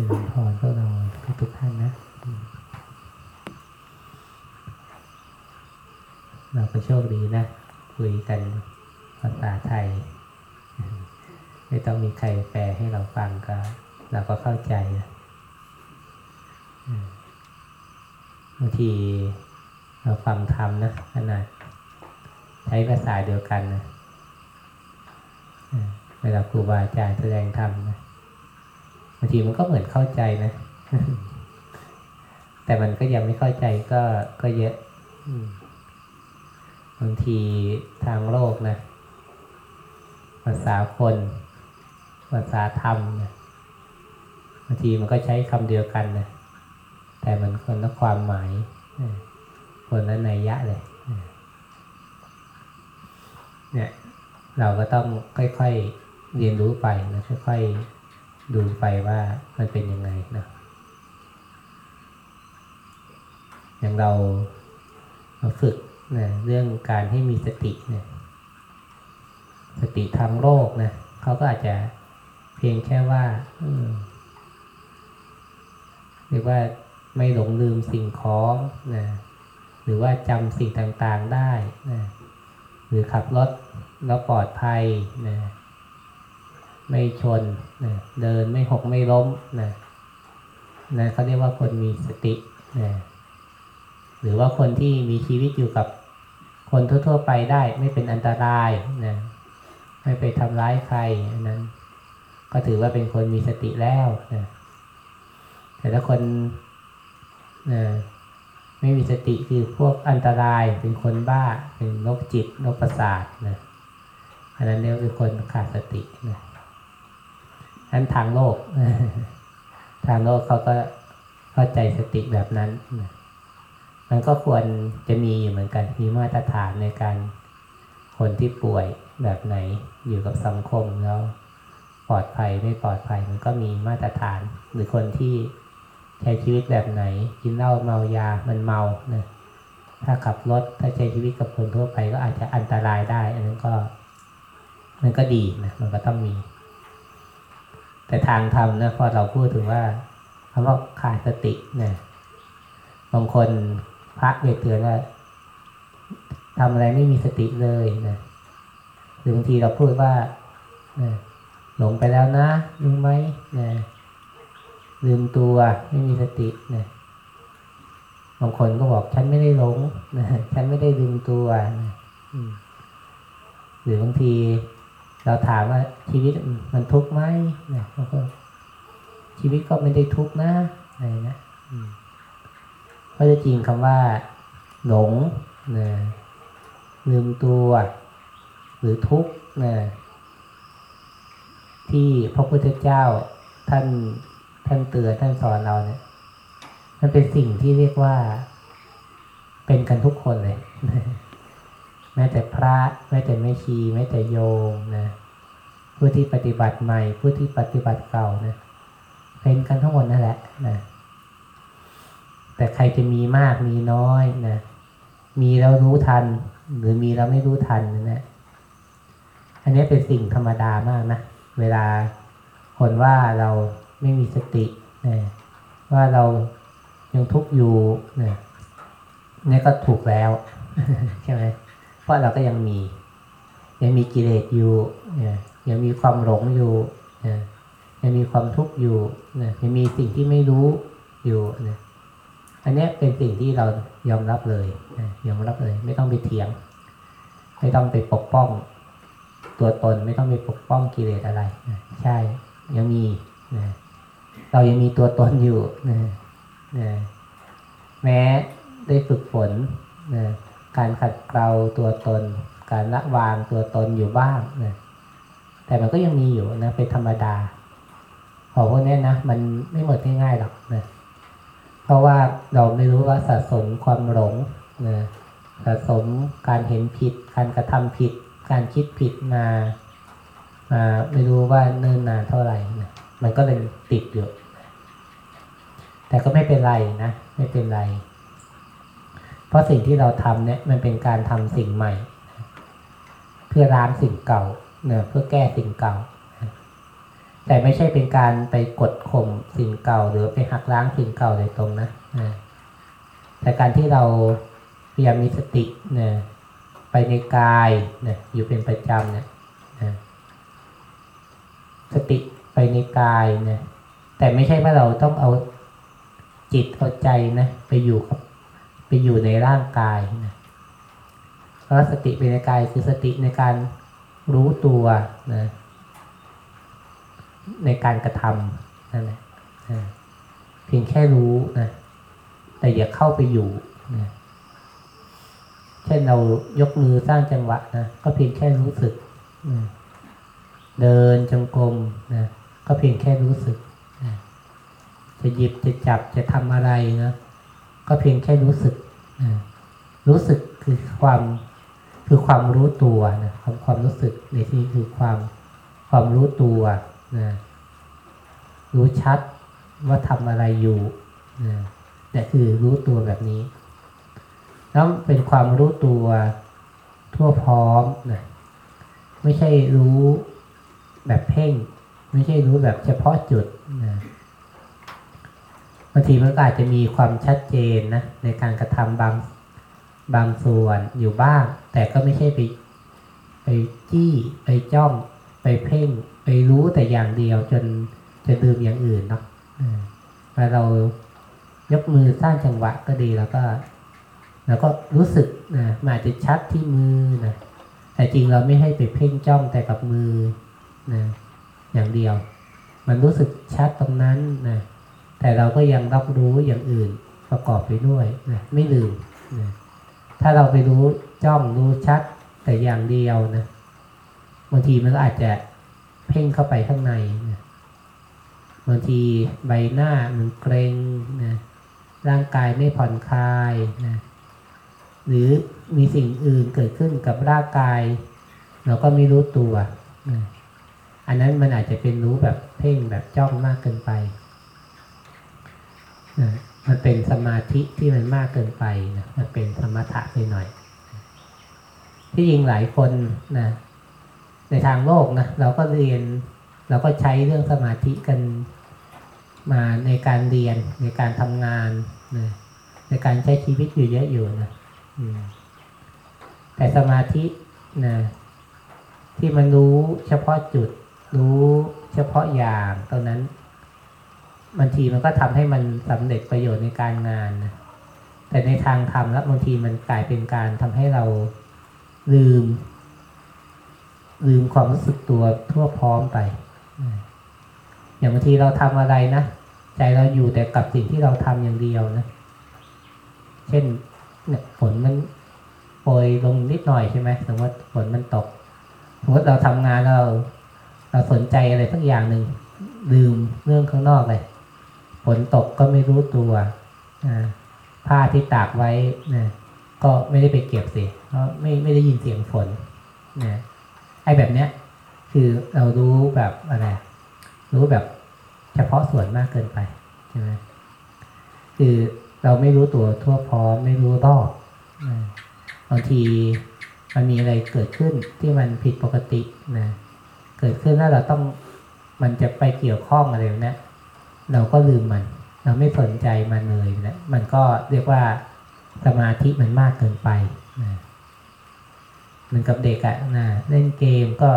จริญพรพวกเราทุกทุกท่านนะ เราก็โชคดีนะ คุยกันภาษาไทย ไม่ต้องมีใครแปลให้เราฟังก็ เราก็เข้าใจนะบางทีเราฟังธรรมนะขนาดใช้ภาษาเดียวกันนะอืมเวลาครูบาอาจารย์แสดงธรรมนะ บางทีมันก็เหมือนเข้าใจนะ แต่มันก็ยังไม่เข้าใจก็ก็เยอะบางทีทางโลกนะภาษาคนภาษาธรรมนะบางทีมันก็ใช้คำเดียวกันนะแต่มันคนละความหมายคนละนัยยะเลยเนี่ยเราก็ต้องค่อยๆเรียนรู้ไปนะค่อยๆ ดูไปว่ามันเป็นยังไงนะอย่างเราเราฝึกนะเรื่องการให้มีสติเนี่ยสติทางโลกนะเขาก็อาจจะเพียงแค่ว่าเรียกว่าไม่หลงลืมสิ่งของนะหรือว่าจำสิ่งต่างๆได้นะหรือขับรถแล้วปลอดภัยนะ ไม่ชนนะเดินไม่หกไม่ล้มนะนะเขาเรียกว่าคนมีสตินะหรือว่าคนที่มีชีวิตอยู่กับคนทั่ว ๆ ไปได้ไม่เป็นอันตรายนะไม่ไปทำร้ายใครอันนั้น ก็ถือว่าเป็นคนมีสติแล้วนะแต่ถ้าคนนะไม่มีสติคือพวกอันตรายเป็นคนบ้าเป็นโรคจิตโรคประสาทนะอันนั้นเรียกว่าเป็นคนขาดสตินะ นั้นทางโลก ทางโลกเขาก็เข้าใจสติแบบนั้น มันก็ควรจะมีอยู่เหมือนกัน มีมาตรฐานในการคนที่ป่วยแบบไหนอยู่กับสังคมแล้วปลอดภัยไม่ปลอดภัยมันก็มีมาตรฐาน หรือคนที่ใช้ชีวิตแบบไหน กินเหล้าเมายามันเมานะถ้าขับรถถ้าใช้ชีวิตกับคนทั่วไปก็อาจจะอันตรายได้ อันนั้นก็ มันก็ดีนะมันก็ต้องมี แต่ทางธรรมนะพอเราพูดถึงว่าคำว่าขาดสติเนี่ยบางคนพระเบียเตือนว่าทำอะไรไม่มีสติเลยนะหรือบางทีเราพูดว่าหลงไปแล้วนะรู้ไหมนะลืมตัวไม่มีสตินะบางคนก็บอกฉันไม่ได้หลงนะฉันไม่ได้ลืมตัวนะหรือบางที เราถามว่าชีวิตมันทุกข์ไหมนะเขาก็ชีวิตก็ไม่ได้ทุกข์นะอะไรนะอืมเพราะจริงคำว่าหลงนะลืมตัวหรือทุกข์นะที่พระพุทธเจ้าท่านท่านเตือนท่านสอนเราเนี่ยมันเป็นสิ่งที่เรียกว่า เป็นกันทุกคนเลย ม้แต่พระแม้แต่แม่ชีแม้แต่โยมนะผู้ที่ปฏิบัติใหม่ผู้ที่ปฏิบัติเก่านะเป็นกันทั้งหมดนั่นแหละนะแต่ใครจะมีมากมีน้อยนะมีแล้วรู้ทัน หรือมีแล้วไม่รู้ทันนะอันนี้เป็นสิ่งธรรมดามากนะเวลาคนว่าเราไม่มีสตินะว่าเรายังทุกข์อยู่นะนี่ก็ถูกแล้วใช่ไหม ราะเราก็ยังมี ยังมีกิเลสอยู่นะยังมีความหลงอยู่นะยังมีความทุกข์อยู่นะยังมีสิ่งที่ไม่รู้อยู่นะอันนี้เป็นสิ่งที่เรายอมรับเลยยอมรับเลย ไม่ต้องไปเถียง ไม่ต้องไปปกป้อง ตัวตนไม่ต้องไปปกป้องกิเลสอะไรใช่ยังมีนะเรายังมีตัวตนอยู่นะนะแม้ได้ฝึกฝนนะ การขัดเกลาตัวตน การละวางตัวตนอยู่บ้างนะแต่มันก็ยังมีอยู่นะเป็นธรรมดาของพวกนี้นะมันไม่หมดง่ายๆหรอกนะเพราะว่าเราไม่รู้ว่าสะสมความหลงนะสะสมการเห็นผิด การกระทำผิด การคิดผิดมามาไม่รู้ว่าเนิ่นนานเท่าไหร่นะมันก็เลยติดอยู่แต่ก็ไม่เป็นไรนะ ไม่เป็นไร เพราะสิ่งที่เราทำเนี่ยมันเป็นการทำสิ่งใหม่ เพื่อล้างสิ่งเก่าเนะเพื่อแก้สิ่งเก่า แต่ไม่ใช่เป็นการไปกดข่มสิ่งเก่า หรือไปหักล้างสิ่งเก่าโดยตรงนะแต่การที่เราพยายามมีสติเนี่ยไปในกายเนี่ยอยู่เป็นประจำเนี่ยสติไปในกายเนี่ยแต่ไม่ใช่ว่าเราต้องเอาจิตเอาใจนะไปอยู่กับ ไปอยู่ในร่างกายนะเพราะสติไปในกายคือสติในการรู้ตัวนะในการกระทำนั่นแหละนะเพียงแค่รู้นะแต่อย่าเข้าไปอยู่นะเช่นเรายกมือสร้างจังหวะนะก็เพียงแค่รู้สึกนะเดินจงกรมนะก็เพียงแค่รู้สึกนะจะหยิบจะจับจะทำอะไรนะ ก็เพียงแค่รู้สึกนะรู้สึกคือความคือความรู้ตัวนะความความรู้สึกในที่คือความความรู้ตัวนะรู้ชัดว่าทำอะไรอยู่นะเนี่คือรู้ตัวแบบนี้แล้วเป็นความรู้ตัวทั่วพร้อมนะไม่ใช่รู้แบบเพ่ง ไม่ใช่รู้แบบเฉพาะจุด บางทีมันก็อาจจะมีความชัดเจนนะในการกระทำบางบางส่วนอยู่บ้าง แต่ก็ไม่ใช่ไปไปจี้ไปจ้อง ไปเพ่ง ไปรู้แต่อย่างเดียวจนจะลืมอย่างอื่นเนาะมาเรายกมือสร้างจังหวะก็ดีแล้วก็แล้วก็รู้สึกนะมันอาจจะชัดที่มือนะแต่จริงเราไม่ให้ไปเพ่งจ้องแต่กับมือนะอย่างเดียว มันรู้สึกชัดตรงนั้นนะ แต่เราก็ยังรับรู้อย่างอื่นประกอบไปด้วยนะไม่ลืมนะถ้าเราไปรู้จ้องรู้ชัดแต่อย่างเดียวนะบางทีมันก็อาจจะเพ่งเข้าไปข้างในนะบางทีใบหน้ามันเกรงนะร่างกายไม่ผ่อนคลายนะหรือมีสิ่งอื่นเกิดขึ้นกับร่างกาย เราก็ไม่รู้ตัวนะอันนั้นมันอาจจะเป็นรู้แบบเพ่งแบบจ้องมากเกินไป มันเป็นสมาธิที่มันมากเกินไปนะมันเป็นสมถะไปหน่อย ที่จริงหลายคนนะในทางโลกนะเราก็เรียน เราก็ใช้เรื่องสมาธิกันมาในการเรียนในการทำงานนะในการใช้ชีวิตอยู่เยอะอยู่นะแต่สมาธินะที่มันรู้เฉพาะจุด รู้เฉพาะอย่างตอนนั้น บางทีมันก็ทำให้มันสำเร็จประโยชน์ในการงานนะแต่ในทางธรรมแล้วบางทีมันกลายเป็นการทำให้เราลืม ลืมความรู้สึกตัวทั่วพร้อมไป อย่างบางทีเราทำอะไรนะใจเราอยู่แต่กับสิ่งที่เราทำอย่างเดียวนะ เช่นเนี่ยฝนมันโปรยลงนิดหน่อยใช่ไหมสมมติฝนมันตกสมมติเราทำงานเรา เราสนใจอะไรสักอย่างหนึ่งลืมเรื่องข้างนอกเลย นตกก็ไม่รู้ตัวผ้าที่ตากไว้นะก็ไม่ได้ไปเก็บสิเพราะไม่ไม่ได้ยินเสียงฝนนะไอ้แบบเนี้ย คือเรารู้แบบอะไรรู้แบบเฉพาะส่วนมากเกินไปใช่ไหมคือเราไม่รู้ตัวทั่วพร้อมไม่รู้รอบบางทีมันมีอะไรเกิดขึ้นที่มันผิดปกตินะเกิดขึ้นแล้วเราต้องมันจะไปเกี่ยวข้องอะไรนะ เราก็ลืมมัน เราไม่สนใจมันเลยนะมันก็เรียกว่าสมาธิมันมากเกินไปนะเหมือนกับเด็กอะนะเล่นเกมก็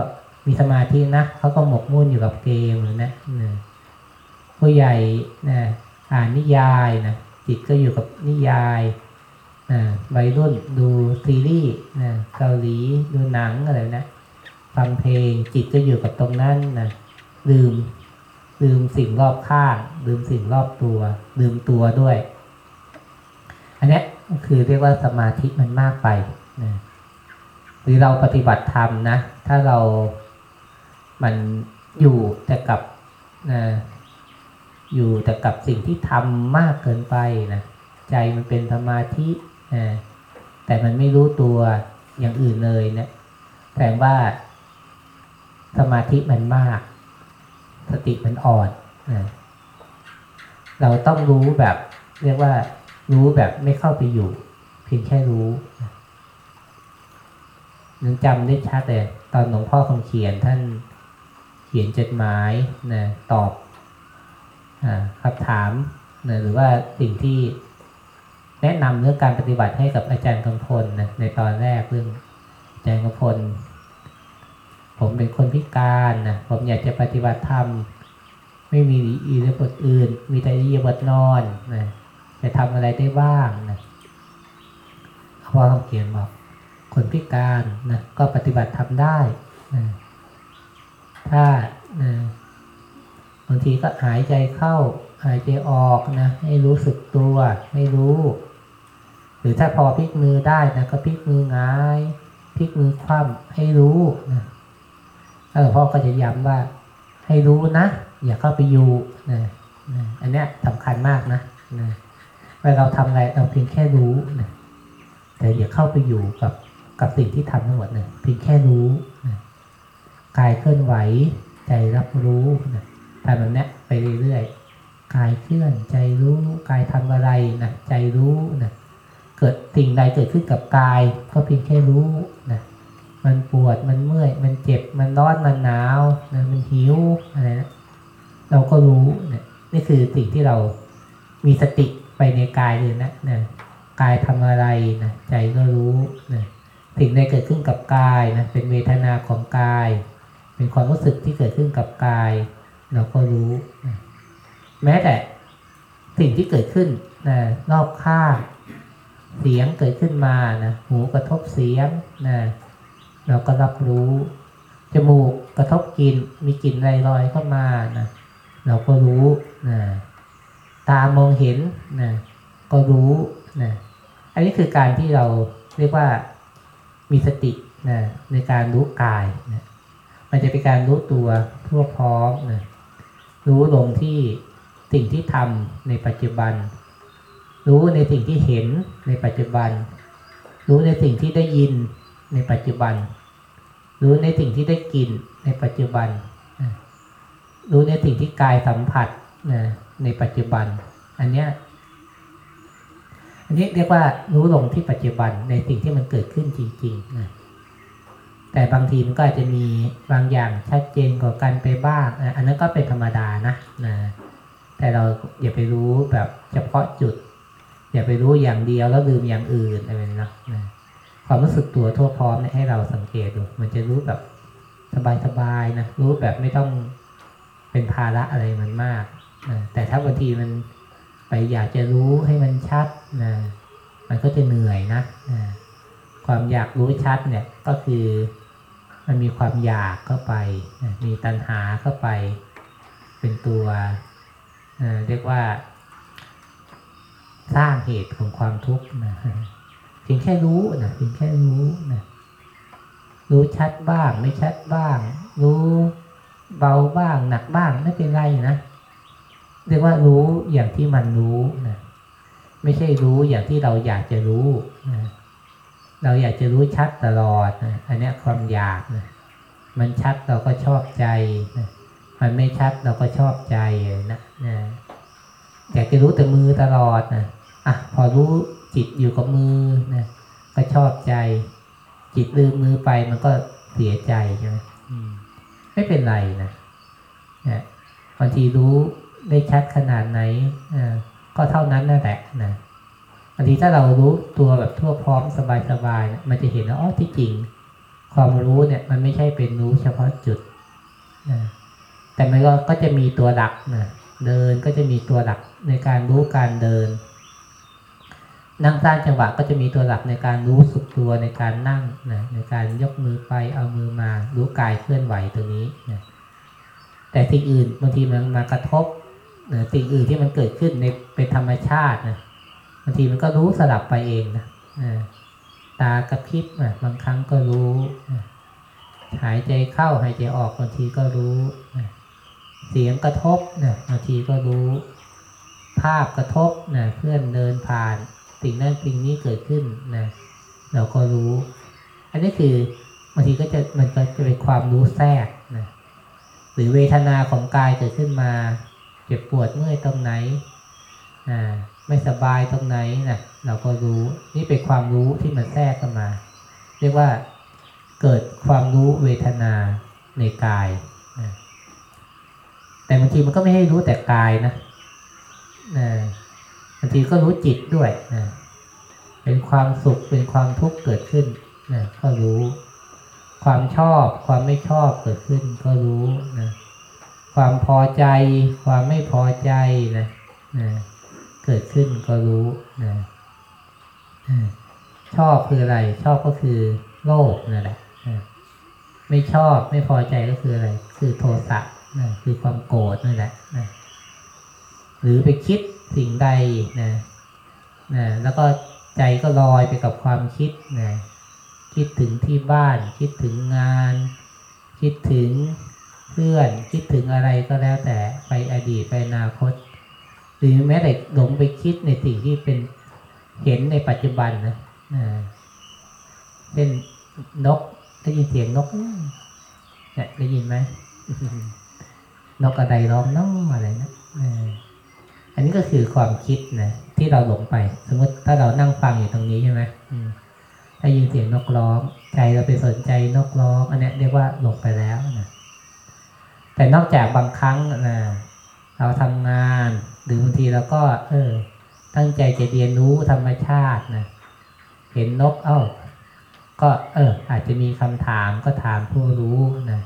มีสมาธินะเขาก็หมกมุ่นอยู่กับเกมนะนะผู้ใหญ่นะอ่านนิยายนะจิตก็อยู่กับนิยายนะวัยรุ่นดูซีรีส์นะเกาหลีดูหนังอะไรนะฟังเพลงจิตก็อยู่กับตรงนั้นนะลืม ลืมสิ่งรอบข้าง ลืมสิ่งรอบตัว ลืมตัวด้วย อันนี้คือเรียกว่าสมาธิมันมากไปนะหรือเราปฏิบัติธรรมนะ ถ้าเรามันอยู่แต่กับนะอยู่แต่กับสิ่งที่ทำมากเกินไปนะใจมันเป็นสมาธินะแต่มันไม่รู้ตัวอย่างอื่นเลยเนะี่ยแสดงว่าสมาธิมันมาก สติมันอ่อนนะเราต้องรู้แบบ เรียกว่ารู้แบบไม่เข้าไปอยู่ เพียงแค่รู้นึกจำได้ชัดเลยตอนหลวงพ่อคำเขียนท่านเขียนจดหมายนะตอบอคำถามนะหรือว่าสิ่งที่แนะนำเรื่องการปฏิบัติให้กับอาจารย์กำพลนะในตอนแรกเรื่องอาจารย์กำพล ผมเป็นคนพิการนะผมอยากจะปฏิบัติธรรม ไม่มีอิริยาบถอื่น มีแต่อิริยาบถนอนนะจะทำอะไรได้บ้างนะพ่อคำเขียนบอกคนพิการนะก็ปฏิบัติทำได้นะถ้านะบางทีก็หายใจเข้า หายใจออกนะให้รู้สึกตัวให้รู้ หรือถ้าพอพลิกมือได้นะก็พลิกมือหงายพลิกมือคว่ำให้รู้นะ เออพ่อก็จะย้ำว่า ให้รู้นะ อย่าเข้าไปอยู่นะนะอันเนี้ยสำคัญมากนะนะเวลาเราทำอะไรเราเพียงแค่รู้นะแต่อย่าเข้าไปอยู่กับกับสิ่งที่ทำทั้งหมดนะเพียงแค่รู้นะกายเคลื่อนไหว ใจรับรู้นะทำแบบนี้ไปเรื่อยๆกายเคลื่อน ใจรู้กายทำอะไรนะใจรู้นะเกิดสิ่งใดเกิดขึ้นกับกาย ก็เพียงแค่รู้นะ มันปวดมันเมื่อย มันเจ็บมันร้อนมันหนาวนะมันหิวอะไรนะเราก็รู้เนี่ยนี่คือสิ่งที่เรามีสติไปในกายเลยนะนะกายทำอะไรนะใจก็รู้นะสิ่งใดเกิดขึ้นกับกายนะเป็นเวทนาของกาย เป็นความรู้สึกที่เกิดขึ้นกับกาย เราก็รู้นะแม้แต่สิ่งที่เกิดขึ้นนะรอบข้างเสียงเกิดขึ้นมานะหูกระทบเสียงนะ เราก็รับรู้ จมูกกระทบกลิ่นมีกลิ่นลอยๆเข้ามานะเราก็รู้นะตามองเห็นนะก็รู้นะอันนี้คือการที่เราเรียกว่ามีสตินะในการรู้กายนะมันจะเป็นการรู้ตัวทั่วพร้อมนะรู้ลงที่สิ่งที่ทำในปัจจุบัน รู้ในสิ่งที่เห็นในปัจจุบัน รู้ในสิ่งที่ได้ยิน ในปัจจุบัน รู้ในสิ่งที่ได้กลิ่นในปัจจุบัน รู้ในสิ่งที่กายสัมผัสนะในปัจจุบัน อันเนี้ยอันนี้เรียกว่ารู้ลงที่ปัจจุบันในสิ่งที่มันเกิดขึ้นจริงๆนะแต่บางทีมันก็อาจจะมีบางอย่างชัดเจนกว่ากันไปบ้างนอันนั้นก็เป็นธรรมดานะนะแต่เราอย่าไปรู้แบบเฉพาะจุด อย่าไปรู้อย่างเดียวแล้วลืมอย่างอื่นอะไรนะนะ ความรู้สึกตัวทั่วพร้อมเนี่ยให้เราสังเกตดูมันจะรู้แบบสบายๆนะรู้แบบไม่ต้องเป็นภาระอะไรมันมากนะแต่ถ้าบางทีมันไปอยากจะรู้ให้มันชัดนะมันก็จะเหนื่อยนะนะความอยากรู้ชัดเนี่ยก็คือมันมีความอยากเข้าไปนะมีตัณหาเข้าไป เป็นตัวเอ่อเรียกว่า สร้างเหตุของความทุกข์นะ พียงแค่รู้นะเพียงแค่รู้นะรู้ชัดบ้าง ไม่ชัดบ้าง รู้เบาบ้าง หนักบ้างไม่เป็นไรนะเรียกว่ารู้อย่างที่มันรู้นะไม่ใช่รู้อย่างที่เราอยากจะรู้นะเราอยากจะรู้ชัดตลอดนะอันนี้ความอยากนะมันชัดเราก็ชอบใจนะมันไม่ชัดเราก็ชอบใจนะนะอยากจะรู้แต่มือตลอดนะอะพอรู้ จิตอยู่กับมือนะก็ชอบใจ จิตลืมมือไปมันก็เสียใจใช่ไหมอืมไม่เป็นไรนะนะบางทีรู้ได้ชัดขนาดไหนอ่าก็เท่านั้นนั่นแหละนะบางทีถ้าเรารู้ตัวแบบทั่วพร้อมสบายๆนะมันจะเห็นว่าอ๋อที่จริง ความรู้เนี่ย มันไม่ใช่เป็นรู้เฉพาะจุดนะแต่มันก็ก็จะมีตัวหลักนะเดินก็จะมีตัวหลักในการรู้การเดิน นั่งสร้างจังหวะก็จะมีตัวหลักในการรู้สึกตัวในการนั่งนะในการยกมือไปเอามือมารู้กายเคลื่อนไหวตรงนี้นะแต่สิ่งอื่นบางทีมันมากระทบนะสิ่งอื่นที่มันเกิดขึ้นในเป็นธรรมชาตินะบางทีมันก็รู้สลับไปเองนะนะตากระพริบนะบางครั้งก็รู้นะหายใจเข้าหายใจออกบางทีก็รู้นะเสียงกระทบนะบางทีก็รู้ ภาพกระทบนะเพื่อนเดินผ่าน สิ่งนั้นสิ่งนี้เกิดขึ้นนะเราก็รู้ อันนี้คือบางทีก็จะมันก็จะเป็นความรู้แทรกนะหรือเวทนาของกายเกิดขึ้นมา เจ็บปวดเมื่อยตรงไหนอ่าไม่สบายตรงไหนนะเราก็รู้นี่เป็นความรู้ที่มันแทรกเข้ามา เรียกว่าเกิดความรู้เวทนาในกายนะแต่บางทีมันก็ไม่ให้รู้แต่กายนะนะ บางทีก็รู้จิตด้วยนะเป็นความสุขเป็นความทุกข์เกิดขึ้นนะก็รู้ ความชอบความไม่ชอบเกิดขึ้น ก็รู้นะความพอใจ ความไม่พอใจนะนะเกิดขึ้นก็รู้นะชอบคืออะไร ชอบก็คือโลภนั่นแหละนะไม่ชอบไม่พอใจก็คืออะไร คือโทสะนะคือความโกรธนั่นแหละนะหรือไปคิด สิ่งใดนะนะแล้วก็ใจก็ลอยไปกับความคิดนะคิดถึงที่บ้าน คิดถึงงาน คิดถึงเพื่อน คิดถึงอะไรก็แล้วแต่ไปอดีตไปอนาคต หรือแม้แต่หลงไปคิดในสิ่งที่เป็นเห็นในปัจจุบันนะนะเช่นนกได้ยินเสียงนกเนี่ยได้ยินไหมนกอะไรร้องน้องอะไรนะ นนี้ก็คือความคิดนะที่เราหลงไป สมมติถ้าเรานั่งฟังอยู่ตรงนี้ใช่ไหมอืมได้ยินเสียงนกร้องใจเราไปสนใจนกร้องอันนี้เรียกว่าหลงไปแล้วนะแต่นอกจากบางครั้งนะเราทำงานหรือบางทีเราก็ เออ ตั้งใจจะเรียนรู้ธรรมชาตินะเห็นนกเอ้าก็เออ อาจจะมีคำถามก็ถามผู้รู้นะ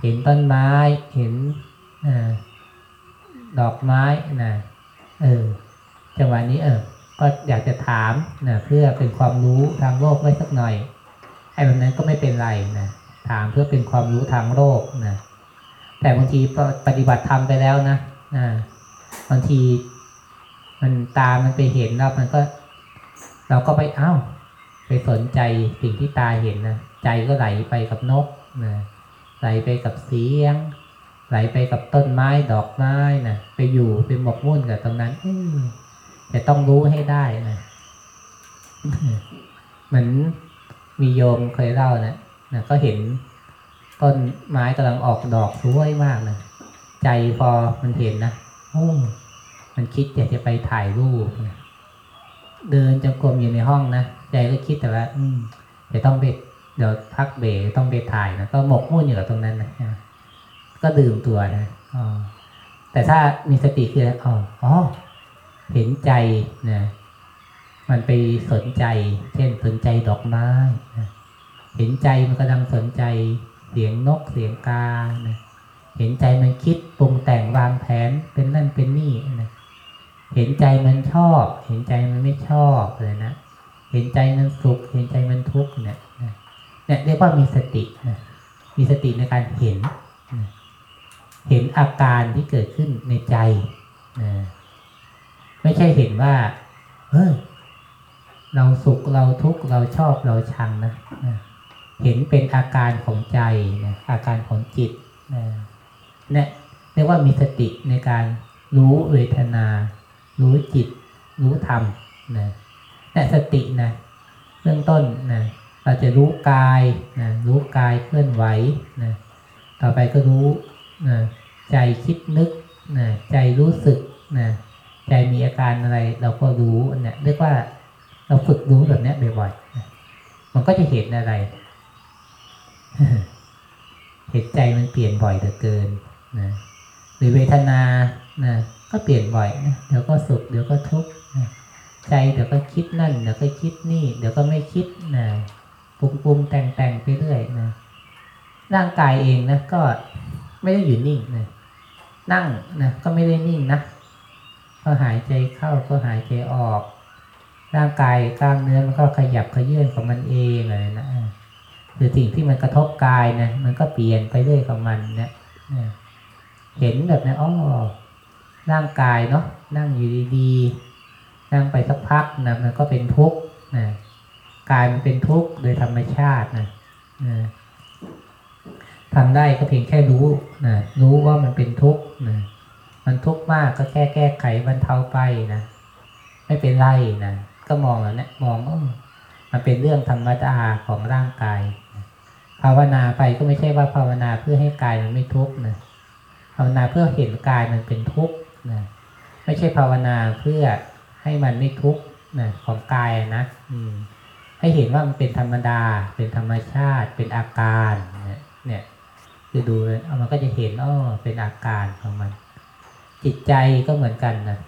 เห็นต้นไม้เห็นอดอกไม้นะ เออจังหวะนี้เออ ก็อยากจะถามนะเพื่อเป็นความรู้ทางโลกไว้สักหน่อยไอ้แบบนั้นก็ไม่เป็นไรนะถามเพื่อเป็นความรู้ทางโลกนะแต่บางทีปฏิบัติธรรมไปแล้วนะนะบางที มันตามันไปเห็นแล้วมันก็ เราก็ไปเอ้าไปสนใจสิ่งที่ตาเห็นนะใจก็ไหลไปกับนกนะไหลไปกับเสียง ไหลไปกับต้นไม้ดอกไม้นะไปอยู่ไปหมกมุ่นกับตรงนั้นจะต้องรู้ให้ได้นะเหมือนมีโยมเคยเล่านะนะก็เห็นต้นไม้กำลังออกดอกสวยมากนะใจพอมันเห็นนะโอ้มันคิดอยากจะไปถ่ายรูปนะเดินจงกรมอยู่ในห้องนะใจก็คิดแต่ว่า อืมเดี๋ยวต้องไปเดี๋ยวพักเบรกต้องไปถ่ายนะก็หมกมุ่นอยู่กับตรงนั้นนะ ก็ดื่มตัวนะแต่ถ้ามีสติคืออ๋อเห็นใจนะมันไปสนใจ เช่นสนใจดอกไม้นะเห็นใจมันกำลังสนใจเสียงนกเสียงกานะเห็นใจมันคิดปรุงแต่งวางแผนเป็นนั่นเป็นนี่นะเห็นใจมันชอบ เห็นใจมันไม่ชอบเลยนะ เห็นใจมันสุข เห็นใจมันทุกข์เนี่ยเนี่ยเรียกว่ามีสตินะมีสติในการเห็น เห็นอาการที่เกิดขึ้นในใจนะไม่ใช่เห็นว่า เฮ้ยเราสุขเราทุกข์เราชอบเราชังนะนะเห็นเป็นอาการของใจนะอาการของจิตนะเนี่ยเรียกว่ามีสติในการรู้เวทนา รู้จิต รู้ธรรมนะนี่สตินะเบื้องต้นนะเราจะรู้กายนะรู้กายเคลื่อนไหวนะต่อไปก็รู้ นะใจคิดนึกนะใจรู้สึกนะใจมีอาการอะไรเราก็รู้เนี่ยเรียกว่าเราฝึกรู้แบบนี้บ่อยๆนะมันก็จะเห็นอะไรเห็นใจมันเปลี่ยนบ่อยเหลือเกินนะหรือเวทนานะก็เปลี่ยนบ่อยนะเดี๋ยวก็สุขเดี๋ยวก็ทุกข์นะใจเดี๋ยวก็คิดนั่นเดี๋ยวก็คิดนี่ เดี๋ยวก็ไม่คิดนะปรุงปรุงแต่งแต่งไปเรื่อยนะร่างกายเองนะก็ ไม่ได้อยู่นิ่งนะนั่งนะก็ไม่ได้นิ่งนะพอหายใจเข้าก็หายใจออก ร่างกายกล้ามเนื้อมันก็ขยับขยื่นของมันเองอะไรนะหรือสิ่งที่มันกระทบกายนะมันก็เปลี่ยนไปเรื่อยของมันนะนะเห็นแบบนี้อ๋อร่างกายเนาะนั่งอยู่ดีๆนั่งไปสักพักนะมันก็เป็นทุกข์นะกายมันเป็นทุกข์โดยธรรมชาตินะนะ ทำได้ก็เพียงแค่รู้นะรู้ว่ามันเป็นทุกข์นะมันทุกข์มากก็แค่แก้ไขบรรเทาไปนะไม่เป็นไรนะก็มองแล้วเนี่ยมองเออมันเป็นเรื่องธรรมดาของร่างกายภาวนาไปก็ไม่ใช่ว่าภาวนาเพื่อให้กายมันไม่ทุกข์นะภาวนาเพื่อเห็นกายมันเป็นทุกข์นะไม่ใช่ภาวนาเพื่อให้มันไม่ทุกข์นะของกายนะอืมให้เห็นว่ามันเป็นธรรมดา เป็นธรรมชาติ เป็นอาการเนี่ย คือดูเลยเอามันก็จะเห็นอ้อเป็นอาการของมัน จิตใจก็เหมือนกันนะ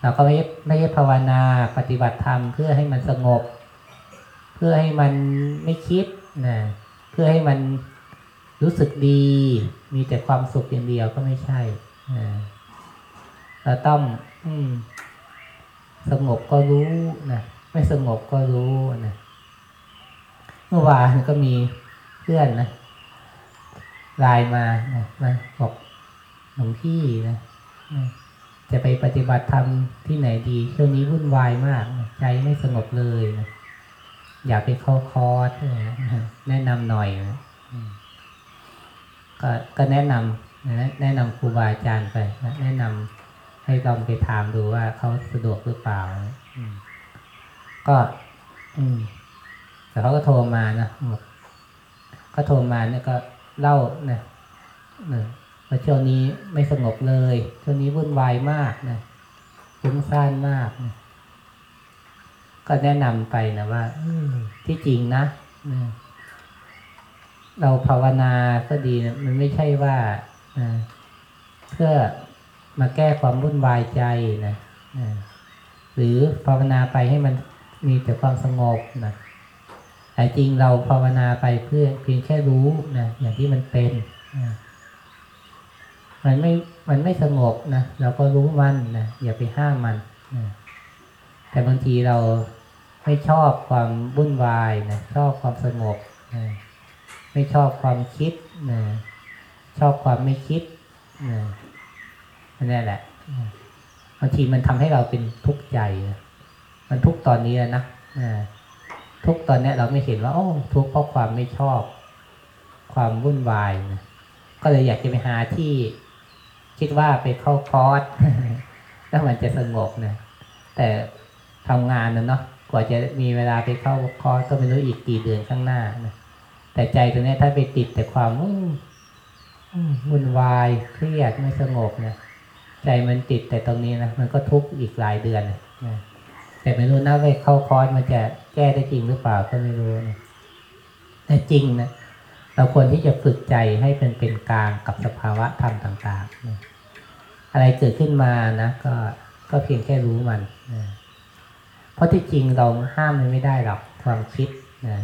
เราก็ไม่ไม่ใช่ภาวนาปฏิบัติธรรมเพื่อให้มันสงบ เพื่อให้มันไม่คิดนะเพื่อให้มันรู้สึกดี มีแต่ความสุขอย่างเดียวก็ไม่ใช่นะเราต้องอืมสงบก็รู้นะไม่สงบก็รู้นะเมื่อวานก็มีเพื่อนนะ ไลน์มานะมาบอกหลวงพี่นะนะจะไปปฏิบัติธรรมที่ไหนดี ช่วงนี้วุ่นวายมากนะใจไม่สงบเลยนะอยากไปเข้าคอร์สนะแนะนำหน่อยนะอืมก็ก็แนะนำนะแนะนำครูบาอาจารย์ไปนะแนะนำให้ลองไปถามดูว่าเขาสะดวกหรือเปล่านะอืมก็อืมแต่เขาก็โทรมานะบอกก็โทรมาเนี่ยก็ เล่านะเออว่าช่วงนี้ไม่สงบเลยช่วงนี้วุ่นวายมากนะฟุ้งซ่านมากนะก็แนะนำไปนะว่าที่จริงนะนะเราภาวนาก็ดีนะมันไม่ใช่ว่านะเพื่อมาแก้ความวุ่นวายใจนะนะหรือภาวนาไปให้มันมีแต่ความสงบนะ แต่จริงเราภาวนาไปเพื่อเพียงแค่รู้นะอย่างที่มันเป็นนะมันไม่มันไม่สงบนะเราก็รู้มันนะอย่าไปห้ามมันนะแต่บางทีเราไม่ชอบความวุ่นวายนะชอบความสงบนะไม่ชอบความคิดนะชอบความไม่คิดนะนั่นแหละบางทีมันทำให้เราเป็นทุกข์ใจ มันทุกข์ตอนนี้แล้วนะนะ ทุกตอนนี้เราไม่เห็นว่าโอ้ทุกเพราะความไม่ชอบ ความวุ่นวายนะก็เลยอยากจะไปหาที่คิดว่าไปเข้าคอร์สแล้วมันจะสงบนะแต่ทำงานนะเนาะกว่าจะมีเวลาไปเข้าคอร์สก็ไม่รู้อีกกี่เดือนข้างหน้านะแต่ใจตรงนี้ถ้าไปติดแต่ความวุ่นวายเครียดไม่สงบนะใจมันติดแต่ตรงนี้นะมันก็ทุกข์อีกหลายเดือนนะแต่ไม่รู้นะไปเข้าคอร์สมันจะ แก้ได้จริงหรือเปล่าก็ไม่รู้นะแต่จริงนะเราควรที่จะฝึกใจให้เป็นเป็นกลางกับสภาวะธรรมต่างๆนะอะไรเกิดขึ้นมานะ ก็ก็เพียงแค่รู้มันนะเพราะที่จริงเราห้ามมันไม่ได้หรอกความคิดนะ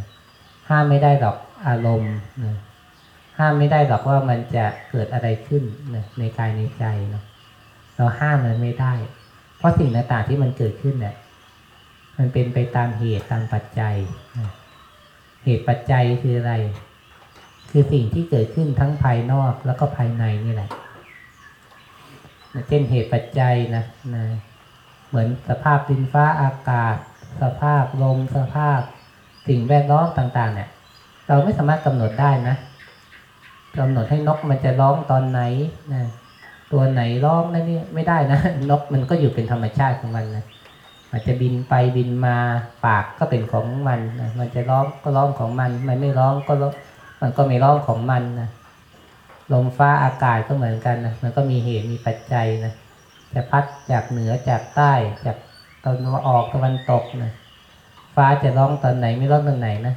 ห้ามไม่ได้หรอกอารมณ์นะห้ามไม่ได้หรอกว่ามันจะเกิดอะไรขึ้นนะในกายในใจเนาะเราห้ามมันไม่ได้ เพราะสิ่งต่างๆที่มันเกิดขึ้นเนี่ย มันเป็นไปตามเหตุตามปัจจัย เหตุปัจจัยคืออะไร คือสิ่งที่เกิดขึ้นทั้งภายนอกแล้วก็ภายในนี่แหละเช่นเหตุปัจจัยนะนะ เหมือนสภาพดินฟ้าอากาศ สภาพลมสภาพ สิ่งแวดล้อมต่างๆ เนี่ย เราไม่สามารถกำหนดได้นะกำหนดให้นกมันจะร้องตอนไหนนะตัวไหนร้องนั่นนี่ไม่ได้นะ นกมันก็อยู่เป็นธรรมชาติของมันนะ อาจจะบินไปบินมาปากก็เป็นของมันนะมันจะร้องก็ร้องของมัน มันไม่ร้องก็ร้องมันก็ไมีร่องของมันนะลมฟ้าอากาศก็เหมือนกันนะมันก็มีเหตุมีปัจจัยนะจะพัดจากเหนือจากใต้จากตะวันออกตะวันตกนะฟ้าจะร้องตอนไหนไม่ร้องตอนไหนนะ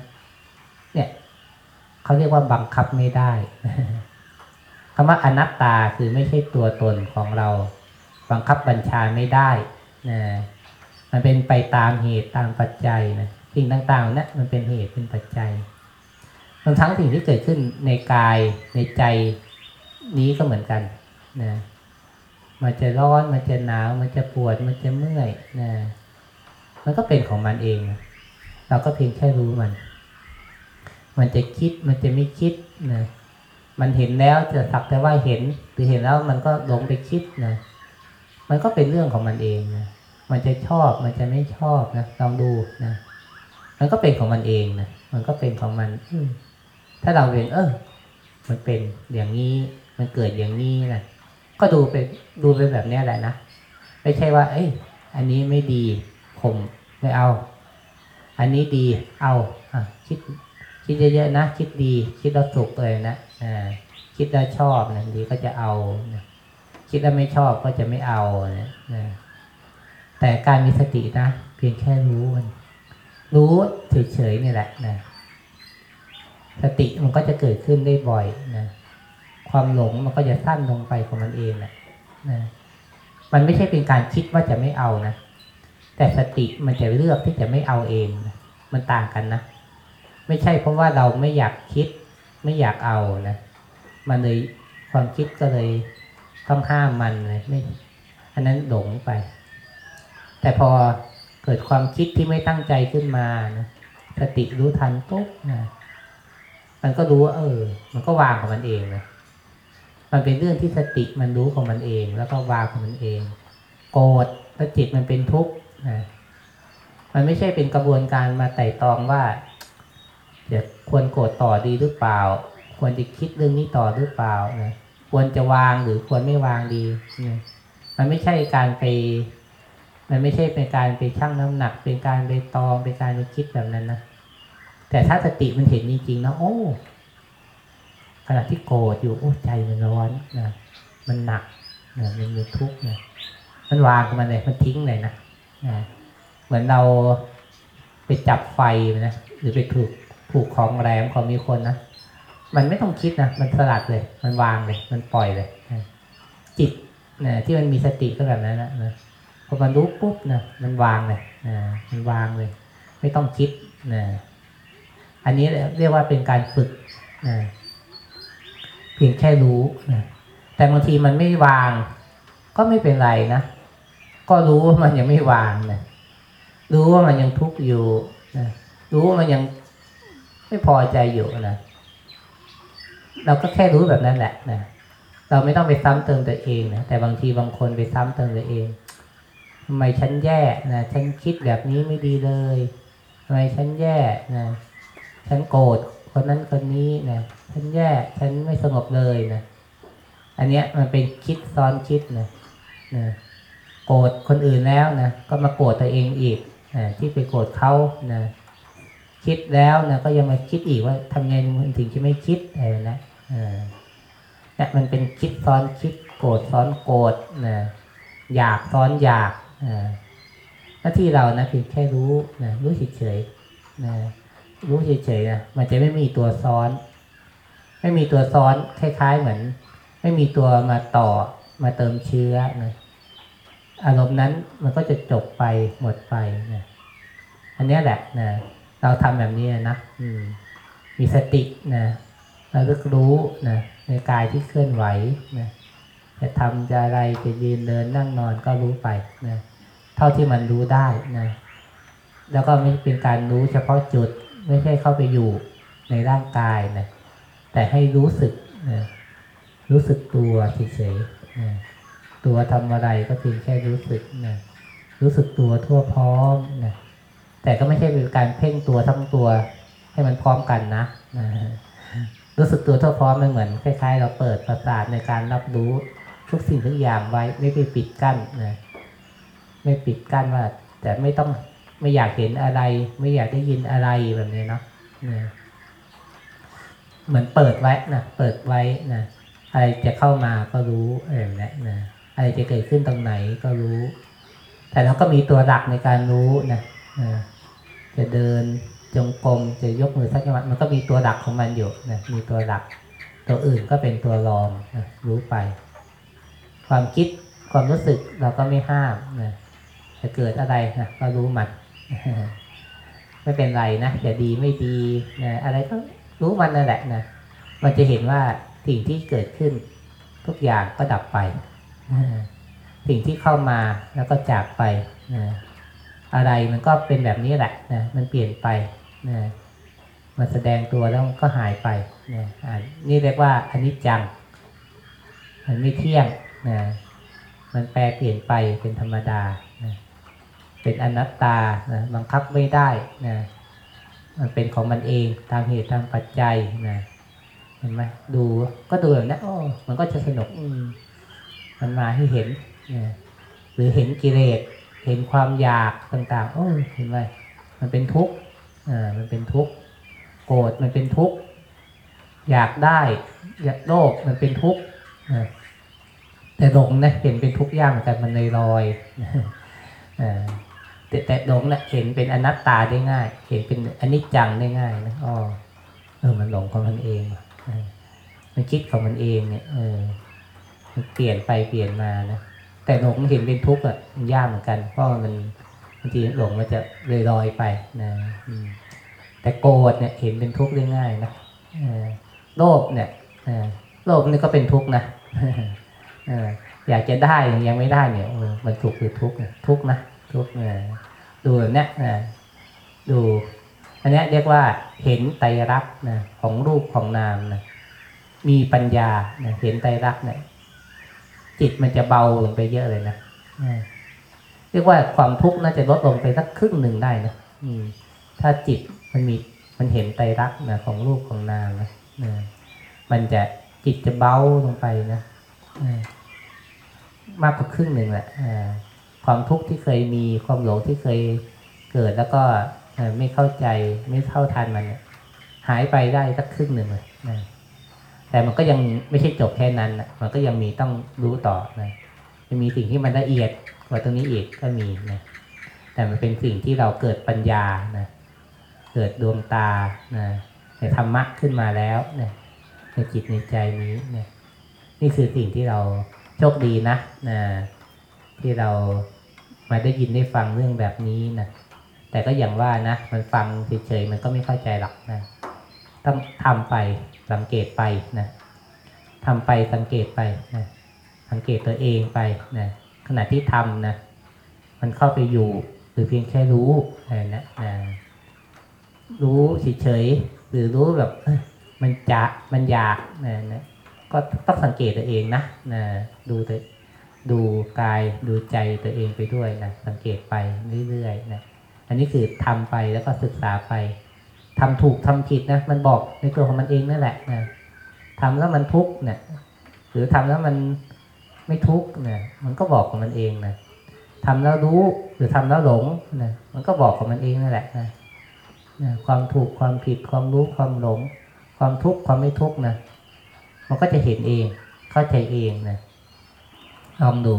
เนี่ยเขาเรียกว่าบังคับไม่ได้คำว่าอนัตตาคือไม่ใช่ตัวตนของเรา บังคับบัญชาไม่ได้นะ มันเป็นไปตามเหตุตามปัจจัยนะสิ่งต่างๆนะมันเป็นเหตุเป็นปัจจัยทั้งทั้งสิ่งที่เกิดขึ้นในกายในใจนี้ก็เหมือนกันนะมันจะร้อนมันจะหนาวมันจะปวดมันจะเมื่อยนะมันก็เป็นของมันเอง เราก็เพียงแค่รู้มัน มันจะคิดมันจะไม่คิดนะมันเห็นแล้วจะสักแต่ว่าเห็นหรือเห็นแล้วมันก็หลงไปคิดนะมันก็เป็นเรื่องของมันเองนะ มันจะชอบ มันจะไม่ชอบนะลองดูนะมันก็เป็นของมันเองนะมันก็เป็นของมัน อืถ้าเราเห็น เออมันเป็นอย่างนี้มันเกิดอย่างนี้นะก็ดูไปดูไปแบบนี้แหละนะไม่ใช่ว่า เอ้ยอันนี้ไม่ดีผมไม่เอา อันนี้ดีเอาอะคิดคิดเยอะๆนะ คิดดี คิดแล้วสุขเลยนะอ่าคิดแล้วชอบนะดีก็จะเอานะคิดแล้วไม่ชอบก็จะไม่เอานะนะ แต่การมีสตินะ เพียงแค่รู้มันรู้เฉยๆนี่แหละนะ สติมันก็จะเกิดขึ้นได้บ่อยนะความหลงมันก็จะสั้นลงไปของมันเองนะนะมันไม่ใช่เป็นการคิดว่าจะไม่เอานะแต่สติมันจะเลือกที่จะไม่เอาเองนะมันต่างกันนะไม่ใช่เพราะว่าเราไม่อยากคิด ไม่อยากเอานะมันเลยความคิดก็เลยต้องห้ามมันเลยไม่อันนั้นหลงไป แต่พอเกิดความคิดที่ไม่ตั้งใจขึ้นมานะสติรู้ทันปุ๊บนะมันก็รู้ว่าเออ มันก็วางของมันเองนะมันเป็นเรื่องที่สติมันรู้ของมันเอง แล้วก็วางของมันเอง โกรธแล้วจิตมันเป็นทุกข์นะมันไม่ใช่เป็นกระบวนการมาไต่ตองว่าจะควรโกรธต่อดีหรือเปล่า ควรจะคิดเรื่องนี้ต่อหรือเปล่านะควรจะวางหรือควรไม่วางดีนะมันไม่ใช่การไป มันไม่ใช่เป็นการไปชั่งน้ำหนัก เป็นการไปตองเป็นการไปคิดแบบนั้นนะแต่ถ้าสติมันเห็นจริงๆนะโอ้ขณะที่โกรธอยู่โอ้ใจมันร้อนนะมันหนักนะมันมีทุกข์นะมันวางมันเลยมันทิ้งเลยนะนะเหมือนเราไปจับไฟนะหรือไปถูกผูกของแรมของมีคนนะมันไม่ต้องคิดนะมันสลัดเลย มันวางเลย มันปล่อยเลยนะจิตนะที่มันมีสติก็แบบนั้นนะนะ อมันรู้ปุ๊บนะมันวางเลยนะมันวางเลย ไม่ต้องคิดนะอันนี้เรียกว่าเป็นการฝึกนะเพียงแค่รู้นะแต่บางทีมันไม่วาง ก็ไม่เป็นไรนะ ก็รู้ว่ามันยังไม่วางนะรู้ว่ามันยังทุกข์อยู่นะรู้ว่ามันยังไม่พอใจอยู่นะเราก็แค่รู้แบบนั้นแหละนะเราไม่ต้องไปซ้ำเติมตัวเองนะแต่บางทีบางคนไปซ้ำเติมตัวเอง ทำไมฉันแย่นะฉันคิดแบบนี้ไม่ดีเลยทำไมฉันแย่นะฉันโกรธคนนั้นคนนี้นะฉันแย่ฉันไม่สงบเลยนะอันเนี้ยมันเป็นคิดซ้อนคิดนะนะโกรธคนอื่นแล้วนะก็มาโกรธตัวเองอีกนะที่ไปโกรธเขานะคิดแล้วนะก็ยังมาคิดอีกว่าทำไงมันถึงจะไม่คิดอะไรนะอ่าเนี่ยมันเป็นคิดซ้อนคิดโกรธซ้อนโกรธนะอยากซ้อนอยาก หน้าที่เรานะเพียงแค่รู้นะรู้เฉยๆนะรู้เฉยๆนะมันจะไม่มีตัวซ้อน ไม่มีตัวซ้อนคล้ายๆเหมือน ไม่มีตัวมาต่อมาเติมเชื้อนะอารมณ์นั้นมันก็จะจบไปหมดไปนะอันนี้แหละนะเราทำแบบนี้นะมมีสตินะระลึกรู้นะในกายที่เคลื่อนไหวนะจะทำจะอะไรจะยืนเดินนั่งนอนก็รู้ไปนะ ท่าที่มันรู้ได้นะแล้วก็ไม่เป็นการรู้เฉพาะจุดไม่ใช่เข้าไปอยู่ในร่างกายนะแต่ให้รู้สึกนะรู้สึกตัวเฉยๆนะตัวทำอะไรก็เพียงแค่รู้สึกนะรู้สึกตัวทั่วพร้อมนะแต่ก็ไม่ใช่เป็นการเพ่งตัวทั้งตัวให้มันพร้อมกันนะนะรู้สึกตัวทั่วพร้อมมันเหมือนคล้ายๆ เราเปิดประสาทในการรับรู้ทุกสิ่งทุกอย่างไว้ไม่ไปปิดกั้นนะ ไม่ปิดกั้นว่า แต่ไม่ต้องไม่อยากเห็นอะไร ไม่อยากได้ยินอะไรแบบนี้เนาะนะเหมือนเปิดไว้นะเปิดไว้นะอะไรจะเข้ามาก็รู้อะไรแบบนี้นะอะไรจะเกิดขึ้นตรงไหนก็รู้ แต่เราก็มีตัวหลักในการรู้นะนะจะเดินจงกรมจะยกมือสักจังหวะมันก็มีตัวหลักของมันอยู่นะมีตัวหลัก ตัวอื่นก็เป็นตัวรองนะรู้ไป ความคิดความรู้สึกเราก็ไม่ห้ามนะ จะเกิดอะไรนะก็รู้มันไม่เป็นไรนะอย่าดีไม่ดีนะอะไรก็รู้มันนั่นแหละนะมันจะเห็นว่าสิ่งที่เกิดขึ้น ทุกอย่างก็ดับไป สิ่งที่เข้ามาแล้วก็จากไปนะอะไรมันก็เป็นแบบนี้แหละนะมันเปลี่ยนไปนะมันแสดงตัวแล้วก็หายไปนะนี่เรียกว่าอนิจจัง มันไม่เที่ยงนะมันแปรเปลี่ยนไปเป็นธรรมดานะ เป็นอนัตตานะบังคับไม่ได้นะมันเป็นของมันเองตามเหตุตามปัจจัยนะเห็นไหมดูก็ดูแบบนี้โอ้มันก็จะสนุกอืมันมาให้เห็นนะหรือเห็นกิเลสเห็นความอยากต่าง ๆ โอ้เห็นไหมมันเป็นทุกข์อ่ามันเป็นทุกข์โกรธมันเป็นทุกข์อยากได้ อยากโลภมันเป็นทุกข์แต่หลงนะเห็นเป็นทุกข์ยากเหมือนกันมันเลยลอยอ่า แต่แต่หลงนะเห็นเป็นอนัตตาได้ง่าย เห็นเป็นอนิจจังได้ง่ายนะอ๋อเออมันหลงของมันเองมันคิดของมันเองเนี่ยเออมันเปลี่ยนไปเปลี่ยนมานะแต่หลงเห็นเป็นทุกข์อะมันยากเหมือนกัน เพราะมันบางทีหลงมันจะเลยลอยไปนะแต่โกรธเนี่ยเห็นเป็นทุกข์ได้ง่ายนะโลภเนี่ยโลภนี่ก็เป็นทุกข์นะอยากจะได้ยังไม่ได้เนี่ยมันสุขหรือทุกข์ทุกข์นะทุกข์เออ ดูแบบเนี้ยเออดูอันนี้เรียกว่าเห็นไตรลักษณ์นะของรูปของนามนะมีปัญญานะเห็นไตรลักษณ์เนี่ยจิตมันจะเบาลงไปเยอะเลยนะเรียกว่าความทุกข์น่าจะลดลงไปสักครึ่งหนึ่งได้นะอืม ถ้าจิตมันมีมันเห็นไตรลักษณ์นะของรูปของนามนะนะมันจะจิตจะเบาลงไปนะมากกว่าครึ่งหนึ่งแหละอ่า ความทุกข์ที่เคยมีความหลงที่เคยเกิดแล้วก็ไม่เข้าใจไม่เท่าทันมันหายไปได้สักครึ่งหนึ่งเลยนะแต่มันก็ยังไม่ใช่จบแค่นั้นนะมันก็ยังมีต้องรู้ต่อนะจะมีสิ่งที่มันละเอียดกว่าตรงนี้อีกก็มีนะแต่มันเป็นสิ่งที่เราเกิดปัญญานะเกิดดวงตานะในธรรมะขึ้นมาแล้วนะในจิตในใจนี้นะนี่คือสิ่งที่เราโชคดีนะนะที่เรา มาได้ยินได้ฟังเรื่องแบบนี้นะแต่ก็อย่างว่านะมันฟังเฉยๆมันก็ไม่เข้าใจหรอกนะ ต้องทำไปสังเกตไปนะทำไปสังเกตไปนะสังเกตตัวเองไปนะขณะที่ทำนะมันเข้าไปอยู่หรือเพียงแค่รู้อะไรนะนะรู้เฉยๆหรือรู้แบบมันจะมันอยากนะนะก็ต้องสังเกตตัวเองนะนะดูตัว ดูกายดูใจตัวเองไปด้วยนะสังเกตไปเรื่อยๆนะอันนี้คือทำไปแล้วก็ศึกษาไปทำถูกทำผิดนะมันบอกในตัวของมันเองนั่นแหละนะทำแล้วมันทุกข์เนี่ยหรือทำแล้วมันไม่ทุกข์เนี่ยมันก็บอกของมันเองนะทำแล้วรู้หรือทำแล้วหลงนะมันก็บอกของมันเองนั่นแหละนะนะความถูกความผิดความรู้ความหลง ความทุกข์ความไม่ทุกข์นะมันก็จะเห็นเองเข้าใจเองนะ ลองดู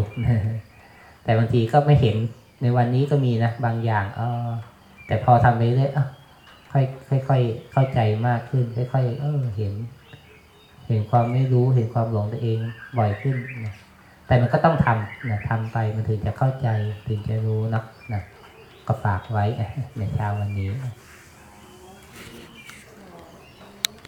แต่บางทีก็ไม่เห็นในวันนี้ก็มีนะบางอย่างออแต่พอทำไปเรื่อยๆอะค่อยค่อยๆเข้าใจมากขึ้น ค่อยๆเออเห็น เห็นความไม่รู้เห็นความหลงตัวเองบ่อยขึ้นนะแต่มันก็ต้องทำนะทำไปมันถึงจะเข้าใจถึงจะรู้นะนะก็ฝากไว้ในเช้าวันนี้